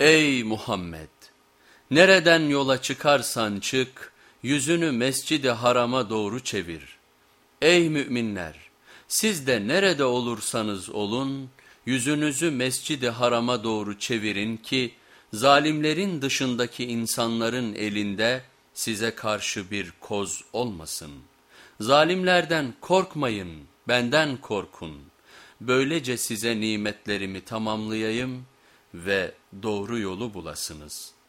Ey Muhammed! Nereden yola çıkarsan çık, yüzünü mescidi harama doğru çevir. Ey müminler! Siz de nerede olursanız olun, yüzünüzü mescidi harama doğru çevirin ki, zalimlerin dışındaki insanların elinde size karşı bir koz olmasın. Zalimlerden korkmayın, benden korkun. Böylece size nimetlerimi tamamlayayım ve doğru yolu bulasınız.''